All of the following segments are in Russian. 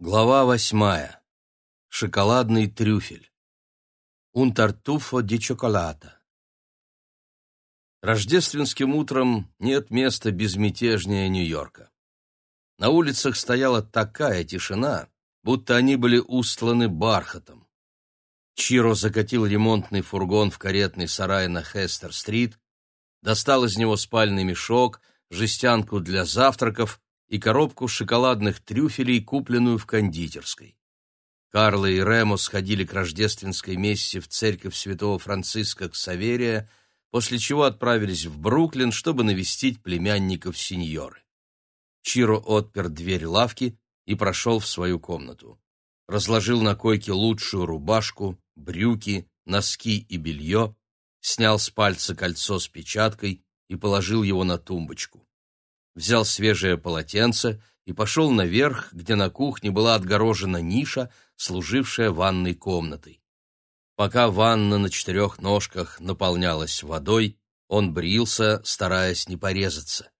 Глава восьмая. Шоколадный трюфель. Un tartufo di cioccolata. Рождественским утром нет места безмятежнее Нью-Йорка. На улицах стояла такая тишина, будто они были устланы бархатом. Чиро закатил ремонтный фургон в каретный сарай на Хестер-стрит, достал из него спальный мешок, жестянку для завтраков и коробку шоколадных трюфелей, купленную в кондитерской. Карла и Ремо сходили к рождественской мессе в церковь святого Франциска Ксаверия, после чего отправились в Бруклин, чтобы навестить племянников сеньоры. Чиро отпер дверь лавки и прошел в свою комнату. Разложил на койке лучшую рубашку, брюки, носки и белье, снял с пальца кольцо с печаткой и положил его на тумбочку взял свежее полотенце и пошел наверх, где на кухне была отгорожена ниша, служившая ванной комнатой. Пока ванна на четырех ножках наполнялась водой, он брился, стараясь не порезаться.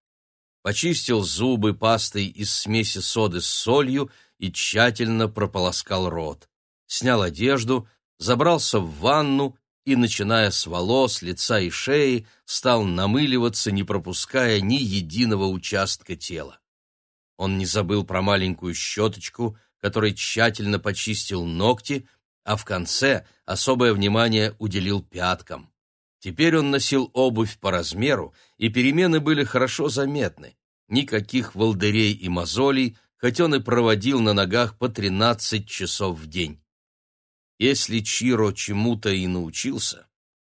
Почистил зубы пастой из смеси соды с солью и тщательно прополоскал рот. Снял одежду, забрался в ванну и, начиная с волос, лица и шеи, стал намыливаться, не пропуская ни единого участка тела. Он не забыл про маленькую щеточку, которой тщательно почистил ногти, а в конце особое внимание уделил пяткам. Теперь он носил обувь по размеру, и перемены были хорошо заметны. Никаких волдырей и мозолей, хоть он и проводил на ногах по 13 часов в день. Если Чиро чему-то и научился,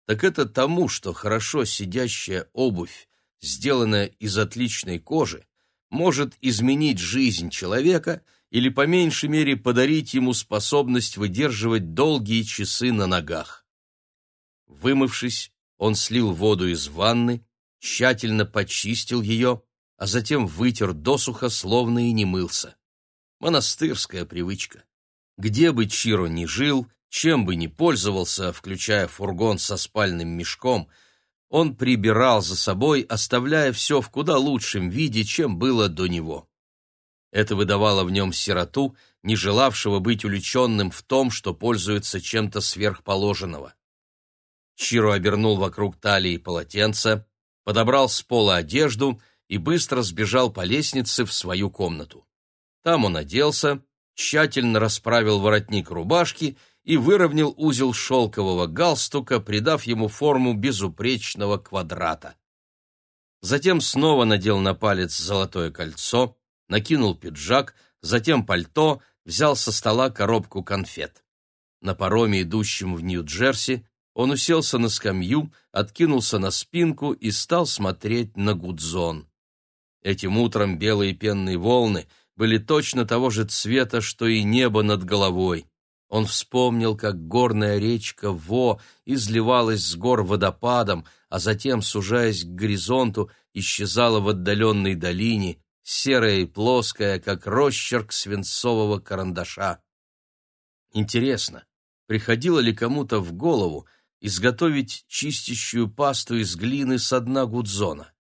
так это тому, что хорошо сидящая обувь, сделанная из отличной кожи, может изменить жизнь человека или по меньшей мере подарить ему способность выдерживать долгие часы на ногах. Вымывшись, он слил воду из ванны, тщательно почистил ее, а затем вытер досуха, словно и не мылся. Монастырская привычка. Где бы Чиро ни жил, чем бы ни пользовался, включая фургон со спальным мешком, он прибирал за собой, оставляя все в куда лучшем виде, чем было до него. Это выдавало в нем сироту, не желавшего быть увлеченным в том, что пользуется чем-то сверхположенного. Чиро обернул вокруг талии полотенце, подобрал с пола одежду и быстро сбежал по лестнице в свою комнату. Там он оделся, тщательно расправил воротник рубашки и выровнял узел шелкового галстука, придав ему форму безупречного квадрата. Затем снова надел на палец золотое кольцо, накинул пиджак, затем пальто, взял со стола коробку конфет. На пароме, идущем в Нью-Джерси, он уселся на скамью, откинулся на спинку и стал смотреть на Гудзон. Этим утром белые пенные волны были точно того же цвета, что и небо над головой. Он вспомнил, как горная речка Во изливалась с гор водопадом, а затем, сужаясь к горизонту, исчезала в отдаленной долине, серая и плоская, как росчерк свинцового карандаша. Интересно, приходило ли кому-то в голову изготовить чистящую пасту из глины со дна гудзона?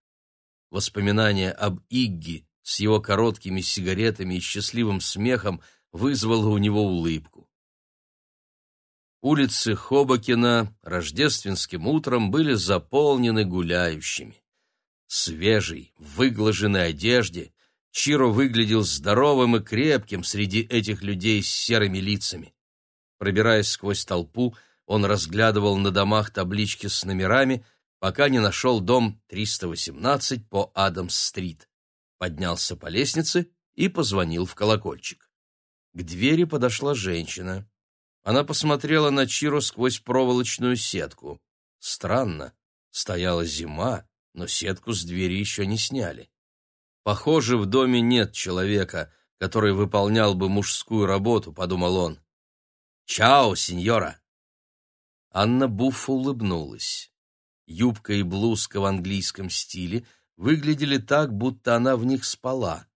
Воспоминание об Игги с его короткими сигаретами и счастливым смехом вызвало у него улыбку. Улицы Хобокина рождественским утром были заполнены гуляющими. Свежий, в выглаженной одежде, Чиро выглядел здоровым и крепким среди этих людей с серыми лицами. Пробираясь сквозь толпу, он разглядывал на домах таблички с номерами, пока не нашел дом 318 по Адамс-стрит. Поднялся по лестнице и позвонил в колокольчик. К двери подошла женщина. Она посмотрела на Чиро сквозь проволочную сетку. Странно, стояла зима, но сетку с двери еще не сняли. Похоже, в доме нет человека, который выполнял бы мужскую работу, подумал он. «Чао, сеньора!» Анна Буффа улыбнулась. Юбка и блузка в английском стиле выглядели так, будто она в них спала.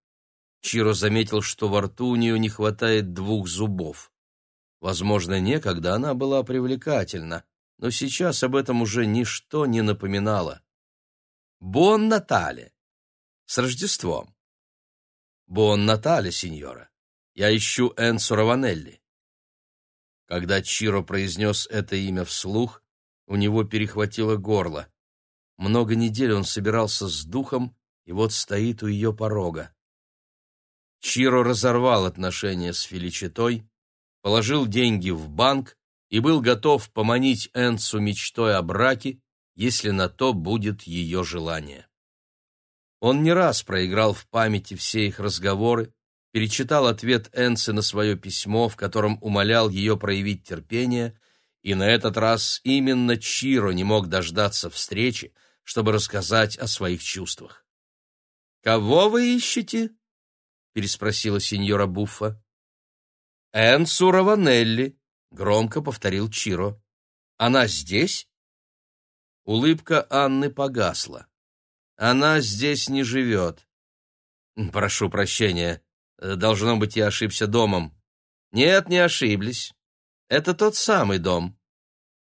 Чиро заметил, что во рту у нее не хватает двух зубов. Возможно, некогда она была привлекательна, но сейчас об этом уже ничто не напоминало. «Бон Натале! С Рождеством!» «Бон Натале, сеньора! Я ищу Энсу Раванелли». Когда Чиро произнес это имя вслух, у него перехватило горло. Много недель он собирался с духом, и вот стоит у ее порога. Чиро разорвал отношения с Феличитой, положил деньги в банк и был готов поманить Энсу мечтой о браке, если на то будет ее желание. Он не раз проиграл в памяти все их разговоры, перечитал ответ Энсы на свое письмо, в котором умолял ее проявить терпение, и на этот раз именно Чиро не мог дождаться встречи, чтобы рассказать о своих чувствах. «Кого вы ищете?» — переспросила сеньора Буффа. «Энсу Раванелли», — громко повторил Чиро. «Она здесь?» Улыбка Анны погасла. «Она здесь не живет». «Прошу прощения. Должно быть, я ошибся домом». «Нет, не ошиблись. Это тот самый дом».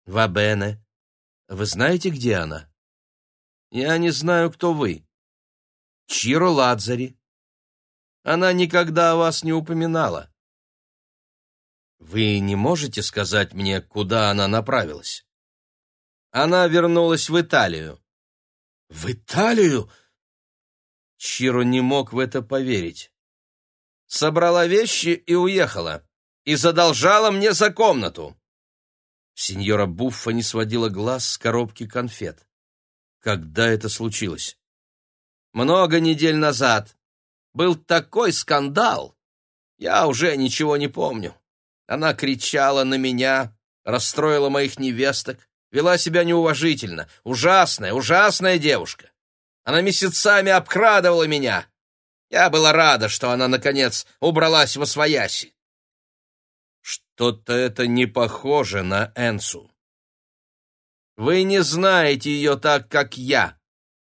«Вабене. Вы знаете, где она?» «Я не знаю, кто вы». «Чиро Ладзари. Она никогда о вас не упоминала». Вы не можете сказать мне, куда она направилась? Она вернулась в Италию. В Италию? Чиро не мог в это поверить. Собрала вещи и уехала. И задолжала мне за комнату. Сеньора Буффа не сводила глаз с коробки конфет. Когда это случилось? Много недель назад. Был такой скандал. Я уже ничего не помню. Она кричала на меня, расстроила моих невесток, вела себя неуважительно. Ужасная, ужасная девушка. Она месяцами обкрадывала меня. Я была рада, что она, наконец, убралась во свояси. Что-то это не похоже на Энсу. Вы не знаете ее так, как я.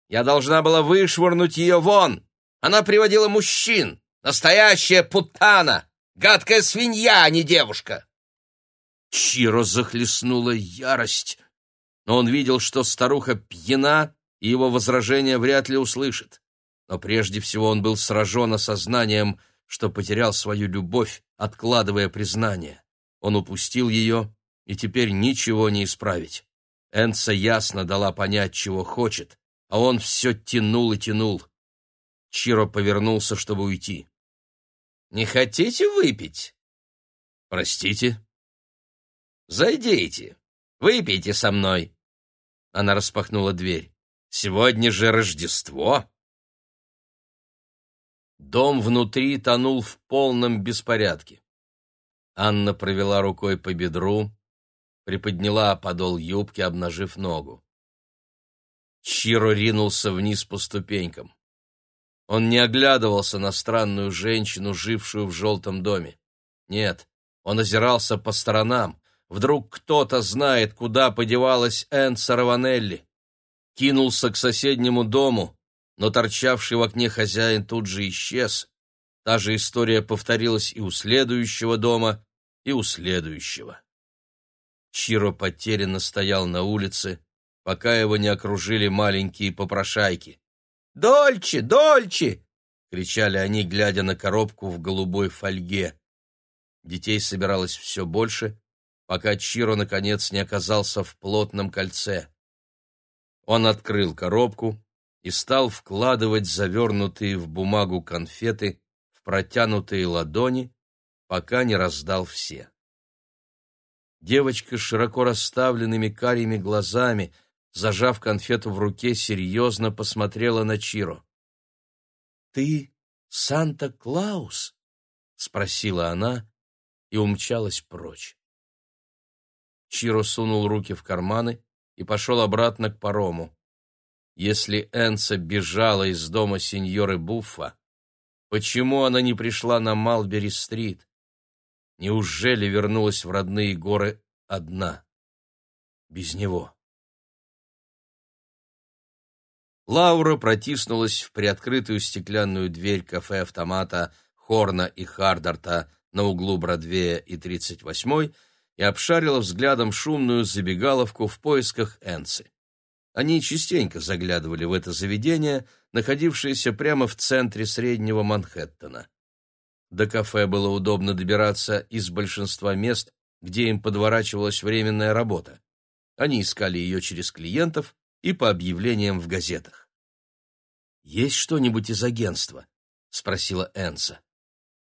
Я должна была вышвырнуть ее вон. Она приводила мужчин. Настоящая путана. Гадкая свинья, а не девушка!» Чиро захлестнула ярость, но он видел, что старуха пьяна, и его возражение вряд ли услышит. Но прежде всего он был сражен осознанием, что потерял свою любовь, откладывая признание. Он упустил ее, и теперь ничего не исправить. Энца ясно дала понять, чего хочет, а он все тянул и тянул. Чиро повернулся, чтобы уйти. Не хотите выпить? Простите. Зайдите. Выпейте со мной. Она распахнула дверь. Сегодня же Рождество. Дом внутри тонул в полном беспорядке. Анна провела рукой по бедру, приподняла подол юбки, обнажив ногу. Чиро ринулся вниз по ступенькам. Он не оглядывался на странную женщину, жившую в желтом доме. Нет, он озирался по сторонам. Вдруг кто-то знает, куда подевалась Энн Сараванелли. Кинулся к соседнему дому, но торчавший в окне хозяин тут же исчез. Та же история повторилась и у следующего дома, и у следующего. Чиро потерянно стоял на улице, пока его не окружили маленькие попрошайки. Дольче, дольче!» — кричали они, глядя на коробку в голубой фольге. Детей собиралось все больше, пока Чиро, наконец, не оказался в плотном кольце. Он открыл коробку и стал вкладывать завернутые в бумагу конфеты в протянутые ладони, пока не раздал все. Девочка с широко расставленными карими глазами — зажав конфету в руке, серьезно посмотрела на Чиро. «Ты Санта-Клаус?» — спросила она и умчалась прочь. Чиро сунул руки в карманы и пошел обратно к парому. Если Энса бежала из дома сеньоры Буффа, почему она не пришла на Малбери-стрит? Неужели вернулась в родные горы одна, без него? Лаура протиснулась в приоткрытую стеклянную дверь кафе-автомата Хорна и Хардарта на углу Бродвея и 38-й и обшарила взглядом шумную забегаловку в поисках Энси. Они частенько заглядывали в это заведение, находившееся прямо в центре среднего Манхэттена. До кафе было удобно добираться из большинства мест, где им подворачивалась временная работа. Они искали ее через клиентов и по объявлениям в газетах. «Есть что-нибудь из агентства?» — спросила Энса.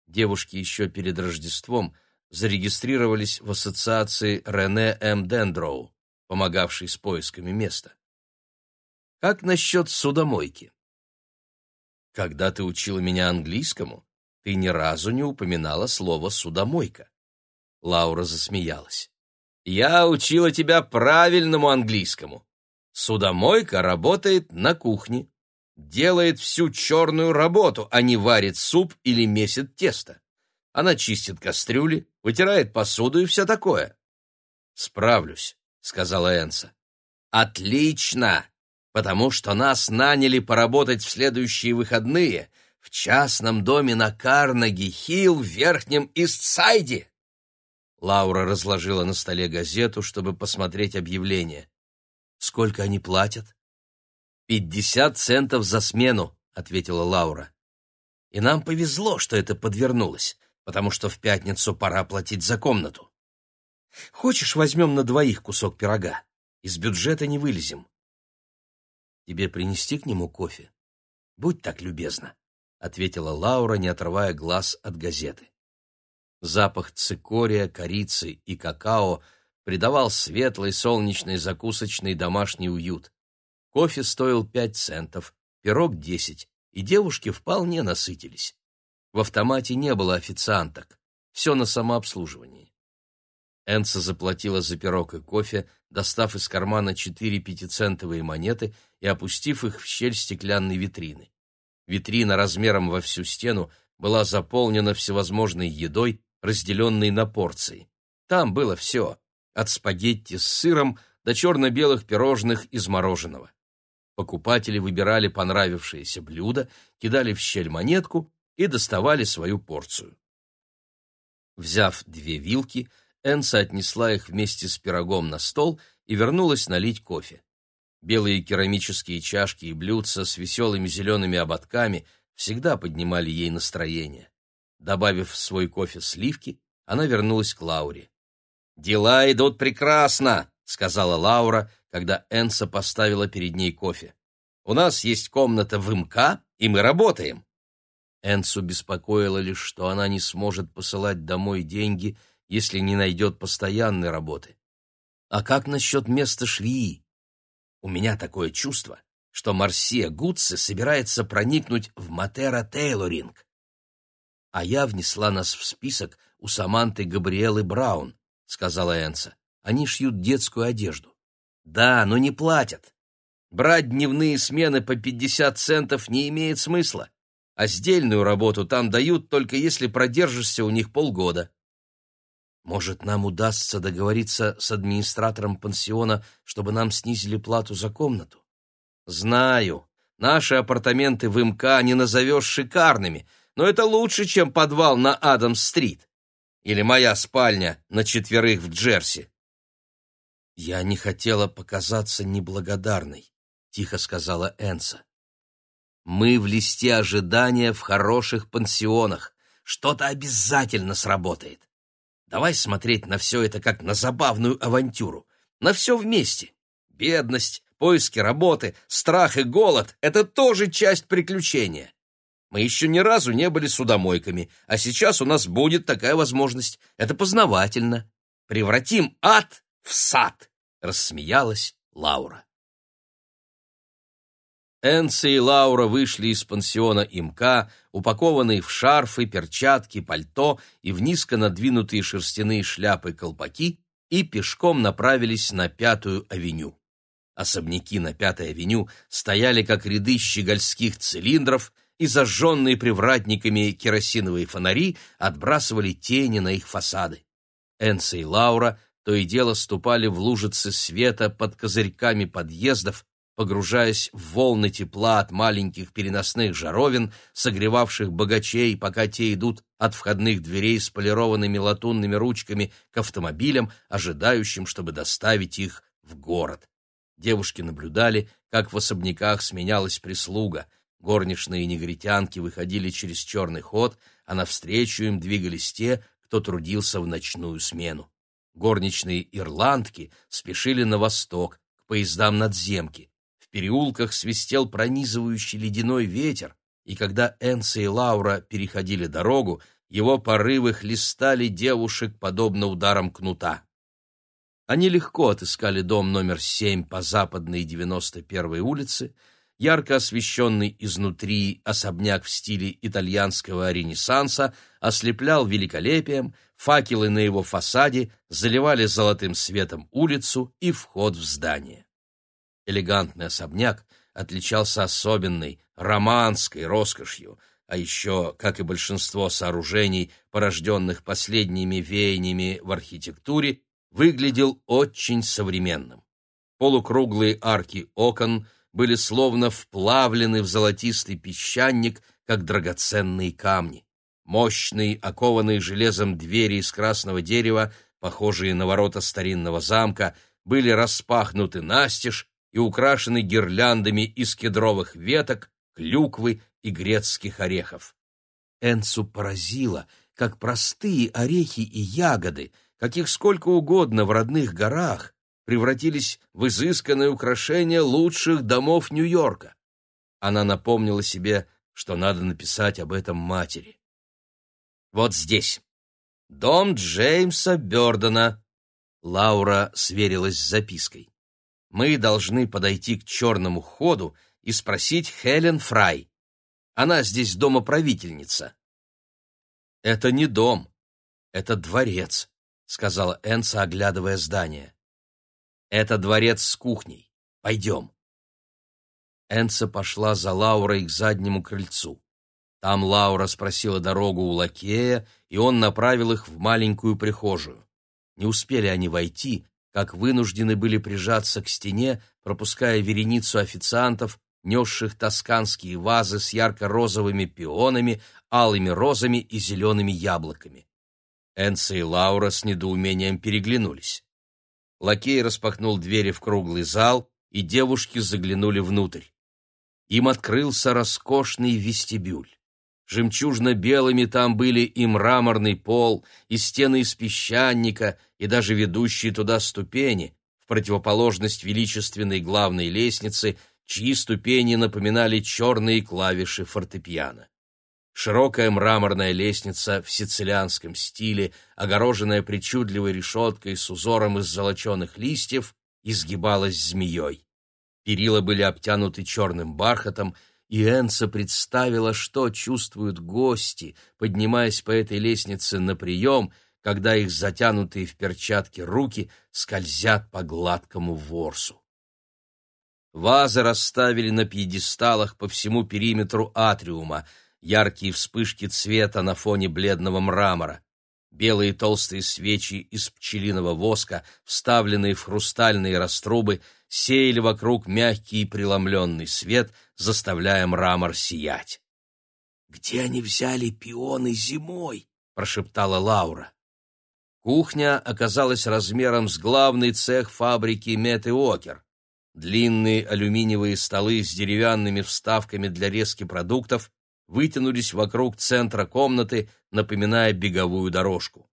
Девушки еще перед Рождеством зарегистрировались в ассоциации Рене М. Дендроу, помогавшей с поисками места. «Как насчет судомойки?» «Когда ты учила меня английскому, ты ни разу не упоминала слово «судомойка». Лаура засмеялась. «Я учила тебя правильному английскому. Судомойка работает на кухне, делает всю черную работу, а не варит суп или месит тесто. Она чистит кастрюли, вытирает посуду и все такое». «Справлюсь», — сказала Энса. «Отлично! Потому что нас наняли поработать в следующие выходные в частном доме на Карнеги-Хилл в Верхнем Истсайде». Лаура разложила на столе газету, чтобы посмотреть объявление. «Сколько они платят?» «Пятьдесят центов за смену», — ответила Лаура. «И нам повезло, что это подвернулось, потому что в пятницу пора платить за комнату. Хочешь, возьмем на двоих кусок пирога? Из бюджета не вылезем». «Тебе принести к нему кофе? Будь так любезна», — ответила Лаура, не отрывая глаз от газеты. Запах цикория, корицы и какао придавал светлый солнечный закусочный домашний уют. Кофе стоил пять центов, пирог — десять, и девушки вполне насытились. В автомате не было официанток, все на самообслуживании. Энса заплатила за пирог и кофе, достав из кармана четыре пятицентовые монеты и опустив их в щель стеклянной витрины. Витрина размером во всю стену была заполнена всевозможной едой, разделенный на порции. Там было все, от спагетти с сыром до черно-белых пирожных из мороженого. Покупатели выбирали понравившееся блюдо, кидали в щель монетку и доставали свою порцию. Взяв две вилки, Энса отнесла их вместе с пирогом на стол и вернулась налить кофе. Белые керамические чашки и блюдца с веселыми зелеными ободками всегда поднимали ей настроение. Добавив в свой кофе сливки, она вернулась к Лауре. «Дела идут прекрасно», — сказала Лаура, когда Энса поставила перед ней кофе. «У нас есть комната в МК, и мы работаем». Энсу беспокоило лишь, что она не сможет посылать домой деньги, если не найдет постоянной работы. «А как насчет места швеи? У меня такое чувство, что Марсия Гудсе собирается проникнуть в Матера Тейлоринг а я внесла нас в список у Саманты Габриэлы Браун», — сказала Энса. «Они шьют детскую одежду». «Да, но не платят. Брать дневные смены по 50 центов не имеет смысла, а сдельную работу там дают только если продержишься у них полгода». «Может, нам удастся договориться с администратором пансиона, чтобы нам снизили плату за комнату?» «Знаю. Наши апартаменты в МК не назовешь шикарными, но это лучше, чем подвал на Адамс-стрит. Или моя спальня на четверых в Джерси. «Я не хотела показаться неблагодарной», — тихо сказала Энса. «Мы в листе ожидания в хороших пансионах. Что-то обязательно сработает. Давай смотреть на все это как на забавную авантюру. На все вместе. Бедность, поиски работы, страх и голод — это тоже часть приключения. Мы еще ни разу не были судомойками, а сейчас у нас будет такая возможность. Это познавательно. Превратим ад в сад!» — рассмеялась Лаура. Энси и Лаура вышли из пансиона имка, упакованные в шарфы, перчатки, пальто и в низко надвинутые шерстяные шляпы-колпаки, и пешком направились на Пятую авеню. Особняки на Пятой авеню стояли как ряды щегольских цилиндров — и зажженные привратниками керосиновые фонари отбрасывали тени на их фасады. Энса и Лаура то и дело ступали в лужицы света под козырьками подъездов, погружаясь в волны тепла от маленьких переносных жаровин, согревавших богачей, пока те идут от входных дверей с полированными латунными ручками к автомобилям, ожидающим, чтобы доставить их в город. Девушки наблюдали, как в особняках сменялась прислуга. Горничные негритянки выходили через черный ход, а навстречу им двигались те, кто трудился в ночную смену. Горничные ирландки спешили на восток, к поездам надземки. Переулках свистел пронизывающий ледяной ветер, и когда Энса и Лаура переходили дорогу, его порывы хлестали девушек, подобно ударам кнута. Они легко отыскали дом номер 7 по западной 91-й улице, ярко освещенный изнутри особняк в стиле итальянского ренессанса ослеплял великолепием, факелы на его фасаде заливали золотым светом улицу и вход в здание. Элегантный особняк отличался особенной, романской роскошью, а еще, как и большинство сооружений, порожденных последними веяниями в архитектуре, выглядел очень современным. Полукруглые арки окон были словно вплавлены в золотистый песчаник, как драгоценные камни. Мощные, окованные железом двери из красного дерева, похожие на ворота старинного замка, были распахнуты настежь и украшены гирляндами из кедровых веток, клюквы и грецких орехов. Энцу поразило, как простые орехи и ягоды, каких сколько угодно в родных горах, превратились в изысканное украшение лучших домов Нью-Йорка. Она напомнила себе, что надо написать об этом матери. «Вот здесь. Дом Джеймса Бёрдена». Лаура сверилась с запиской. «Мы должны подойти к черному ходу и спросить Хелен Фрай. Она здесь домоправительница». «Это не дом, это дворец», — сказала Энса, оглядывая здание. Это дворец с кухней. Пойдем. Энса пошла за Лаурой к заднему крыльцу. Там Лаура спросила дорогу у лакея, и он направил их в маленькую прихожую. Не успели они войти, как вынуждены были прижаться к стене, пропуская вереницу официантов, несших тосканские вазы с ярко-розовыми пионами, алыми розами и зелеными яблоками. Энса и Лаура с недоумением переглянулись. Лакей распахнул двери в круглый зал, и девушки заглянули внутрь. Им открылся роскошный вестибюль. Жемчужно-белыми там были и мраморный пол, и стены из песчаника, и даже ведущие туда ступени, в противоположность величественной главной лестнице, чьи ступени напоминали черные клавиши фортепиано. Широкая мраморная лестница в сицилианском стиле, огороженная причудливой решеткой с узором из золоченых листьев, изгибалась змеей. Перила были обтянуты черным бархатом, и Энса представила, что чувствуют гости, поднимаясь по этой лестнице на прием, когда их затянутые в перчатки руки скользят по гладкому ворсу. Вазы расставили на пьедесталах по всему периметру атриума — яркие вспышки цвета на фоне бледного мрамора. Белые толстые свечи из пчелиного воска, вставленные в хрустальные раструбы, сеяли вокруг мягкий и преломленный свет, заставляя мрамор сиять. «Где они взяли пионы зимой?» — прошептала Лаура. Кухня оказалась размером с главный цех фабрики Метеокер. Длинные алюминиевые столы с деревянными вставками для резки продуктов вытянулись вокруг центра комнаты, напоминая беговую дорожку.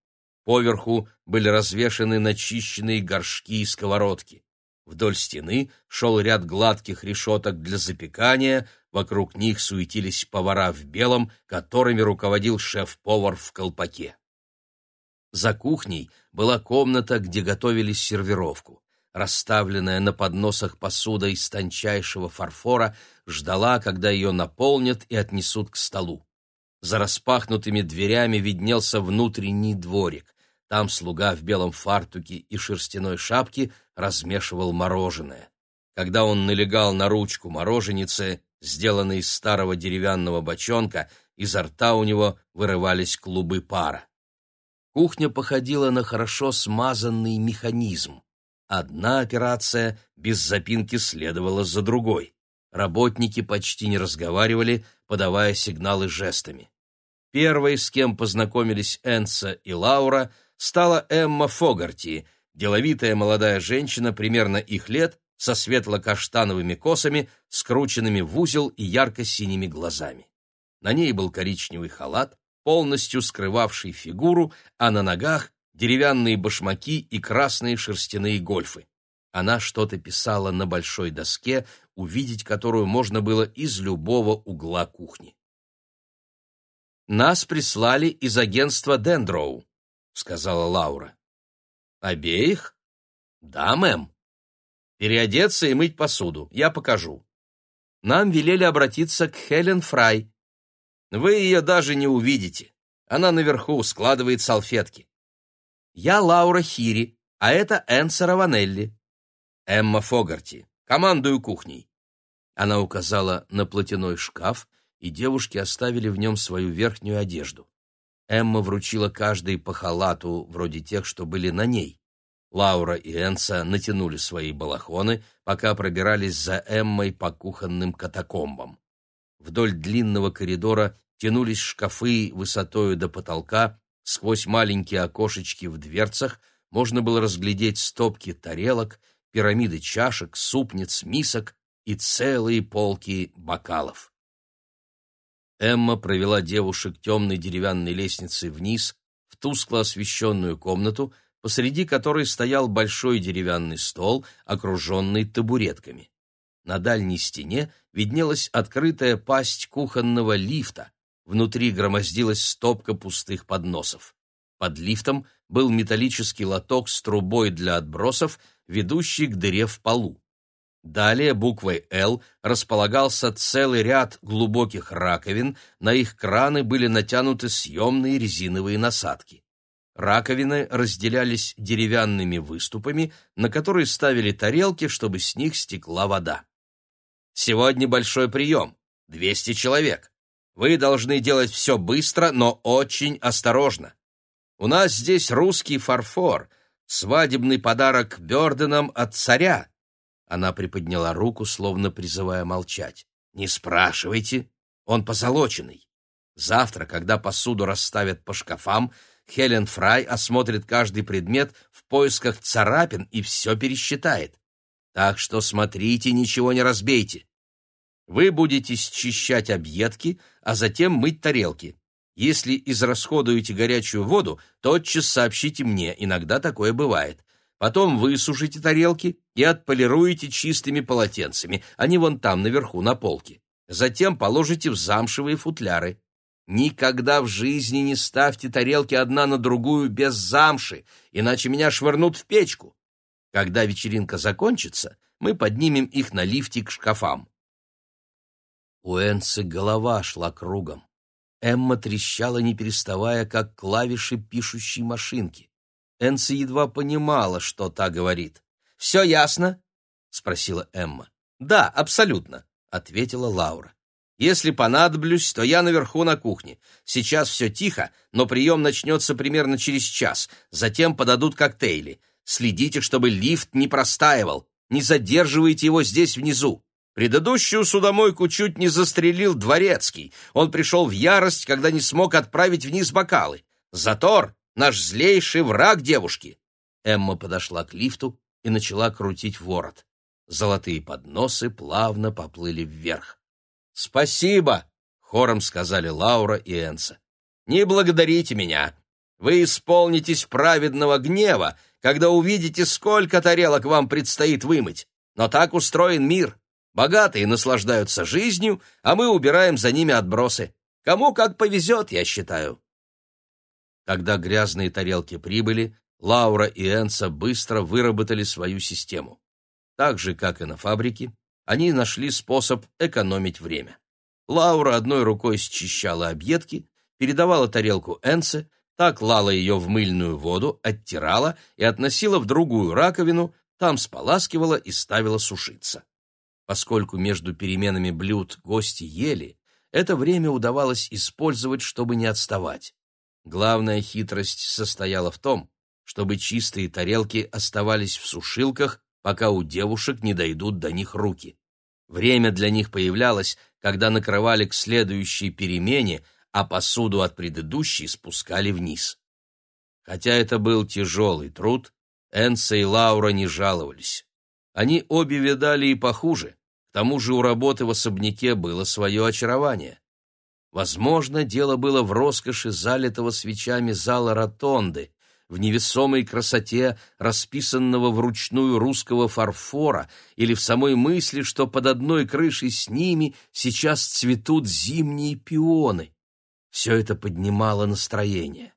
Поверху были развешаны начищенные горшки и сковородки. Вдоль стены шел ряд гладких решеток для запекания, вокруг них суетились повара в белом, которыми руководил шеф-повар в колпаке. За кухней была комната, где готовили сервировку расставленная на подносах посуда из тончайшего фарфора, ждала, когда ее наполнят и отнесут к столу. За распахнутыми дверями виднелся внутренний дворик. Там слуга в белом фартуке и шерстяной шапке размешивал мороженое. Когда он налегал на ручку мороженицы, сделанной из старого деревянного бочонка, изо рта у него вырывались клубы пара. Кухня походила на хорошо смазанный механизм. Одна операция без запинки следовала за другой. Работники почти не разговаривали, подавая сигналы жестами. Первой, с кем познакомились Энса и Лаура, стала Эмма Фогарти, деловитая молодая женщина примерно их лет, со светло-каштановыми косами, скрученными в узел и ярко-синими глазами. На ней был коричневый халат, полностью скрывавший фигуру, а на ногах деревянные башмаки и красные шерстяные гольфы. Она что-то писала на большой доске, увидеть которую можно было из любого угла кухни. «Нас прислали из агентства Дендроу», — сказала Лаура. «Обеих?» «Да, мэм. Переодеться и мыть посуду. Я покажу. Нам велели обратиться к Хелен Фрай. Вы ее даже не увидите. Она наверху складывает салфетки. Я Лаура Хири, а это Энса Раванелли. Эмма Фогарти. Командую кухней. Она указала на платяной шкаф, и девушки оставили в нем свою верхнюю одежду. Эмма вручила каждой по халату, вроде тех, что были на ней. Лаура и Энса натянули свои балахоны, пока пробирались за Эммой по кухонным катакомбам. Вдоль длинного коридора тянулись шкафы высотою до потолка, сквозь маленькие окошечки в дверцах можно было разглядеть стопки тарелок, пирамиды чашек, супниц, мисок и целые полки бокалов. Эмма провела девушек темной деревянной лестницей вниз, в тускло освещенную комнату, посреди которой стоял большой деревянный стол, окруженный табуретками. На дальней стене виднелась открытая пасть кухонного лифта, внутри громоздилась стопка пустых подносов. Под лифтом был металлический лоток с трубой для отбросов, ведущий к дыре в полу. Далее буквой «Л» располагался целый ряд глубоких раковин, на их краны были натянуты съемные резиновые насадки. Раковины разделялись деревянными выступами, на которые ставили тарелки, чтобы с них стекла вода. «Сегодня большой прием. 200 человек. Вы должны делать все быстро, но очень осторожно. У нас здесь русский фарфор, свадебный подарок Бёрденам от царя». Она приподняла руку, словно призывая молчать. «Не спрашивайте, он позолоченный. Завтра, когда посуду расставят по шкафам, Хелен Фрай осмотрит каждый предмет в поисках царапин и все пересчитает. Так что смотрите, ничего не разбейте. Вы будете счищать объедки, а затем мыть тарелки. Если израсходуете горячую воду, тотчас сообщите мне, иногда такое бывает. Потом высушите тарелки и отполируете чистыми полотенцами, они вон там наверху на полке. Затем положите в замшевые футляры. Никогда в жизни не ставьте тарелки одна на другую без замши, иначе меня швырнут в печку. Когда вечеринка закончится, мы поднимем их на лифте к шкафам. У Энцы голова шла кругом. Эмма трещала, не переставая, как клавиши пишущей машинки. Энца едва понимала, что та говорит. «Все ясно?» — спросила Эмма. «Да, абсолютно», — ответила Лаура. Если понадоблюсь, то я наверху на кухне. Сейчас все тихо, но прием начнется примерно через час. Затем подадут коктейли. Следите, чтобы лифт не простаивал. Не задерживайте его здесь внизу. Предыдущую судомойку чуть не застрелил Дворецкий. Он пришел в ярость, когда не смог отправить вниз бокалы. Затор — наш злейший враг девушки. Эмма подошла к лифту и начала крутить ворот. Золотые подносы плавно поплыли вверх. «Спасибо!» — хором сказали Лаура и Энса. «Не благодарите меня. Вы исполнитесь праведного гнева, когда увидите, сколько тарелок вам предстоит вымыть. Но так устроен мир. Богатые наслаждаются жизнью, а мы убираем за ними отбросы. Кому как повезет, я считаю». Когда грязные тарелки прибыли, Лаура и Энса быстро выработали свою систему. Так же, как и на фабрике, они нашли способ экономить время. Лаура одной рукой счищала объедки, передавала тарелку Энсе, так клала ее в мыльную воду, оттирала и относила в другую раковину, там споласкивала и ставила сушиться. Поскольку между переменами блюд гости ели, это время удавалось использовать, чтобы не отставать. Главная хитрость состояла в том, чтобы чистые тарелки оставались в сушилках пока у девушек не дойдут до них руки. Время для них появлялось, когда накрывали к следующей перемене, а посуду от предыдущей спускали вниз. Хотя это был тяжелый труд, Энса и Лаура не жаловались. Они обе видали и похуже, к тому же у работы в особняке было свое очарование. Возможно, дело было в роскоши залитого свечами зала ротонды, в невесомой красоте расписанного вручную русского фарфора или в самой мысли, что под одной крышей с ними сейчас цветут зимние пионы. Все это поднимало настроение.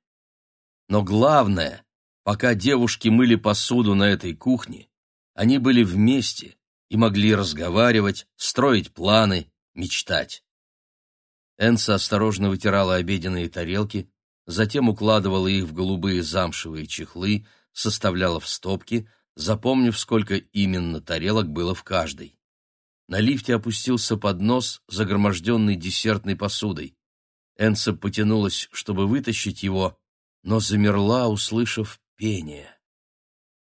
Но главное, пока девушки мыли посуду на этой кухне, они были вместе и могли разговаривать, строить планы, мечтать. Энса осторожно вытирала обеденные тарелки, затем укладывала их в голубые замшевые чехлы, составляла в стопки, запомнив, сколько именно тарелок было в каждой. На лифте опустился поднос, загроможденный десертной посудой. Энса потянулась, чтобы вытащить его, но замерла, услышав пение.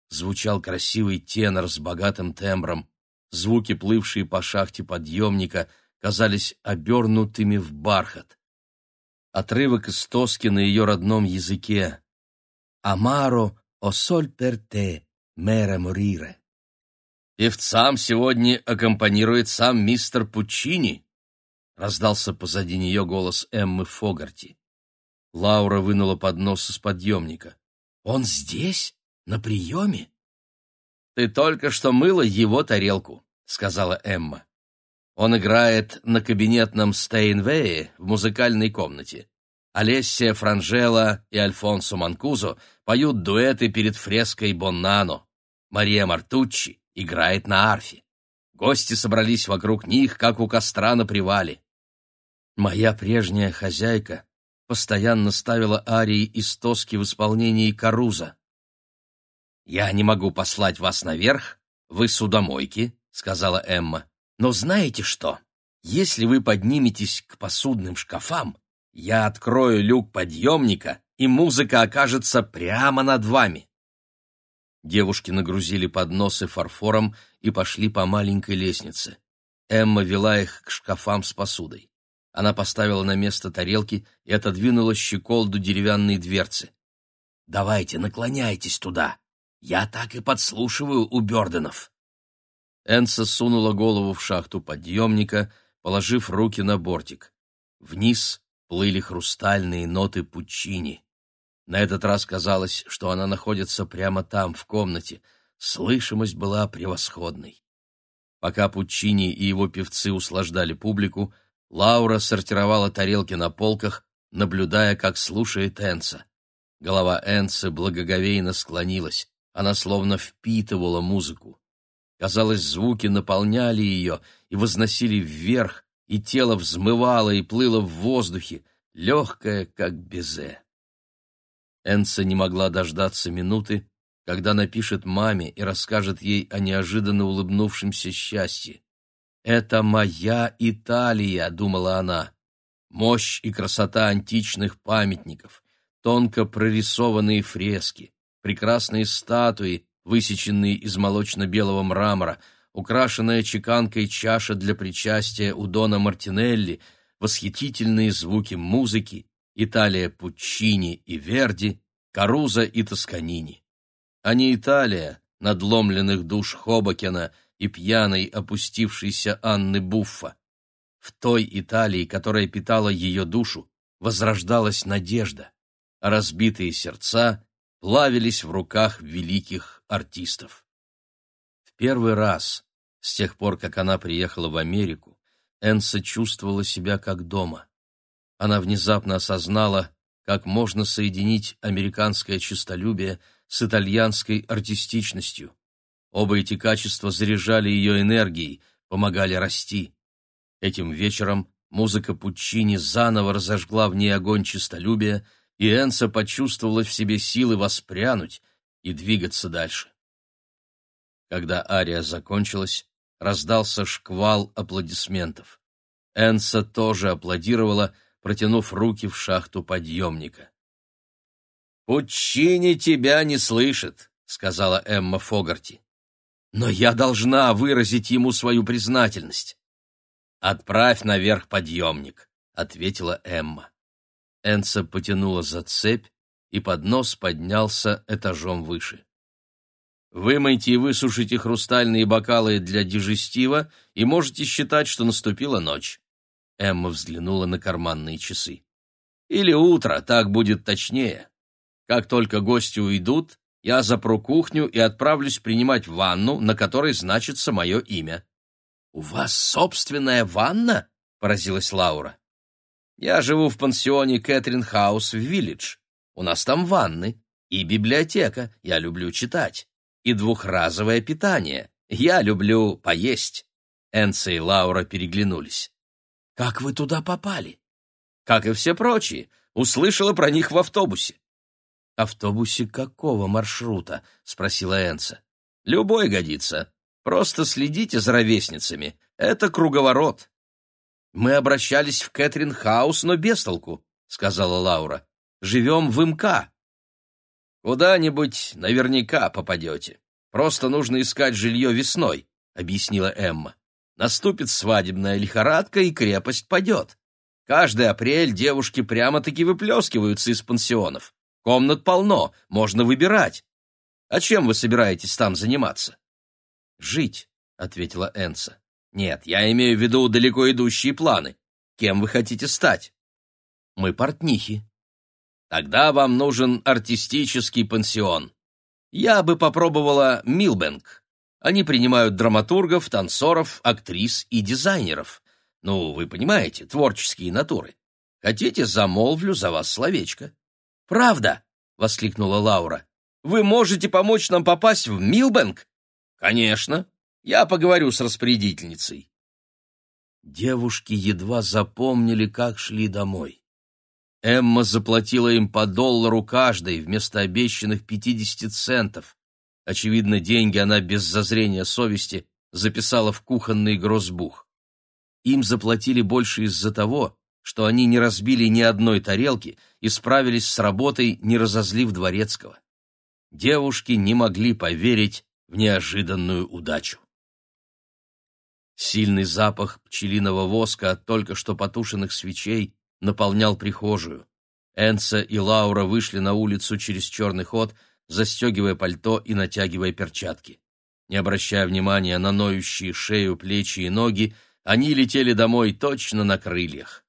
Звучал красивый тенор с богатым тембром. Звуки, плывшие по шахте подъемника — казались обернутыми в бархат. Отрывок из тоски на ее родном языке. «Амаро о соль перте мере морире». «Певцам сегодня аккомпанирует сам мистер Пуччини», — раздался позади нее голос Эммы Фогарти. Лаура вынула поднос из подъемника. «Он здесь? На приеме?» «Ты только что мыла его тарелку», — сказала Эмма. Он играет на кабинетном Стейнвее в музыкальной комнате. Алессия Франжела и Альфонсо Манкузо поют дуэты перед фреской Боннано. Мария Мартуччи играет на арфе. Гости собрались вокруг них, как у костра на привале. Моя прежняя хозяйка постоянно ставила арии из тоски в исполнении Каруза. «Я не могу послать вас наверх, вы судомойки», — сказала Эмма. Но знаете что? Если вы подниметесь к посудным шкафам, я открою люк подъемника, и музыка окажется прямо над вами. Девушки нагрузили подносы фарфором и пошли по маленькой лестнице. Эмма вела их к шкафам с посудой. Она поставила на место тарелки и отодвинула щеколду деревянной дверцы. «Давайте, наклоняйтесь туда. Я так и подслушиваю у Бёрденов». Энса сунула голову в шахту подъемника, положив руки на бортик. Вниз плыли хрустальные ноты Пуччини. На этот раз казалось, что она находится прямо там, в комнате. Слышимость была превосходной. Пока Пуччини и его певцы услаждали публику, Лаура сортировала тарелки на полках, наблюдая, как слушает Энса. Голова Энсы благоговейно склонилась, она словно впитывала музыку. Казалось, звуки наполняли ее и возносили вверх, и тело взмывало и плыло в воздухе, легкое, как безе. Энса не могла дождаться минуты, когда напишет маме и расскажет ей о неожиданно улыбнувшемся счастье. «Это моя Италия», — думала она. Мощь и красота античных памятников, тонко прорисованные фрески, прекрасные статуи, высеченный из молочно-белого мрамора, украшенная чеканкой чаша для причастия у Дона Мартинелли, восхитительные звуки музыки, Италия Пуччини и Верди, Каруза и Тосканини. А не Италия, надломленных душ Хобокена и пьяной опустившейся Анны Буффа. В той Италии, которая питала ее душу, возрождалась надежда, а разбитые сердца плавились в руках великих артистов. В первый раз, с тех пор, как она приехала в Америку, Энса чувствовала себя как дома. Она внезапно осознала, как можно соединить американское честолюбие с итальянской артистичностью. Оба эти качества заряжали ее энергией, помогали расти. Этим вечером музыка Пуччини заново разожгла в ней огонь честолюбия, и Энса почувствовала в себе силы воспрянуть и двигаться дальше. Когда ария закончилась, раздался шквал аплодисментов. Энса тоже аплодировала, протянув руки в шахту подъемника. «Пучини тебя не слышит», — сказала Эмма Фогарти. «Но я должна выразить ему свою признательность». «Отправь наверх подъемник», — ответила Эмма. Энца потянула за цепь, и поднос поднялся этажом выше. Вымойте и высушите хрустальные бокалы для дежестива, и можете считать, что наступила ночь. Эмма взглянула на карманные часы. «Или утро, так будет точнее. Как только гости уйдут, я запру кухню и отправлюсь принимать ванну, на которой значится мое имя». «У вас собственная ванна?» — поразилась Лаура. «Я живу в пансионе Кэтрин Хаус в Виллидж. У нас там ванны и библиотека, я люблю читать, и двухразовое питание, я люблю поесть». Энса и Лаура переглянулись. «Как вы туда попали?» «Как и все прочие. Услышала про них в автобусе». «Автобусе какого маршрута?» — спросила Энса. «Любой годится. Просто следите за ровесницами. Это круговорот». «Мы обращались в Кэтрин Хаус, но без толку», — сказала Лаура. «Живем в МК». «Куда-нибудь наверняка попадете. Просто нужно искать жилье весной», — объяснила Эмма. «Наступит свадебная лихорадка, и крепость падет. Каждый апрель девушки прямо-таки выплескиваются из пансионов. Комнат полно, можно выбирать. А чем вы собираетесь там заниматься? Жить, ответила Энса. Нет, я имею в виду далеко идущие планы. Кем вы хотите стать? Мы портнихи. Тогда вам нужен артистический пансион. Я бы попробовала Милбенк. Они принимают драматургов, танцоров, актрис и дизайнеров. Ну, вы понимаете, творческие натуры. Хотите, замолвлю за вас словечко. «Правда!» — воскликнула Лаура. «Вы можете помочь нам попасть в Милбэнк?» «Конечно. Я поговорю с распорядительницей». Девушки едва запомнили, как шли домой. Эмма заплатила им по доллару каждой вместо обещанных пятидесяти центов. Очевидно, деньги она без зазрения совести записала в кухонный грозбух. Им заплатили больше из-за того, что они не разбили ни одной тарелки и справились с работой, не разозлив дворецкого. Девушки не могли поверить в неожиданную удачу. Сильный запах пчелиного воска от только что потушенных свечей наполнял прихожую. Энса и Лаура вышли на улицу через черный ход, застегивая пальто и натягивая перчатки. Не обращая внимания на ноющие шею, плечи и ноги, они летели домой точно на крыльях.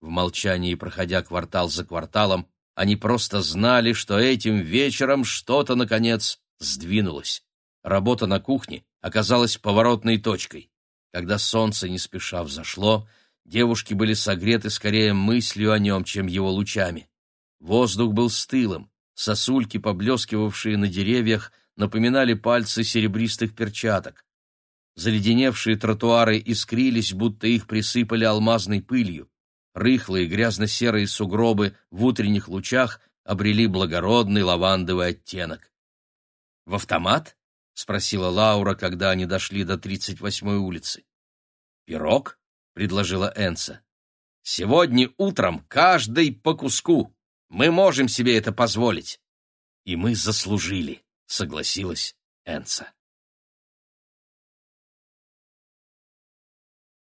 В молчании, проходя квартал за кварталом, они просто знали, что этим вечером что-то, наконец, сдвинулось. Работа на кухне оказалась поворотной точкой. Когда солнце не спеша взошло, девушки были согреты скорее мыслью о нем, чем его лучами. Воздух был стылым, сосульки, поблескивавшие на деревьях, напоминали пальцы серебристых перчаток. Заледеневшие тротуары искрились, будто их присыпали алмазной пылью. Рыхлые грязно-серые сугробы в утренних лучах обрели благородный лавандовый оттенок. «В автомат?» — спросила Лаура, когда они дошли до тридцать восьмой улицы. «Пирог?» — предложила Энса. «Сегодня утром каждый по куску. Мы можем себе это позволить». «И мы заслужили», — согласилась Энса.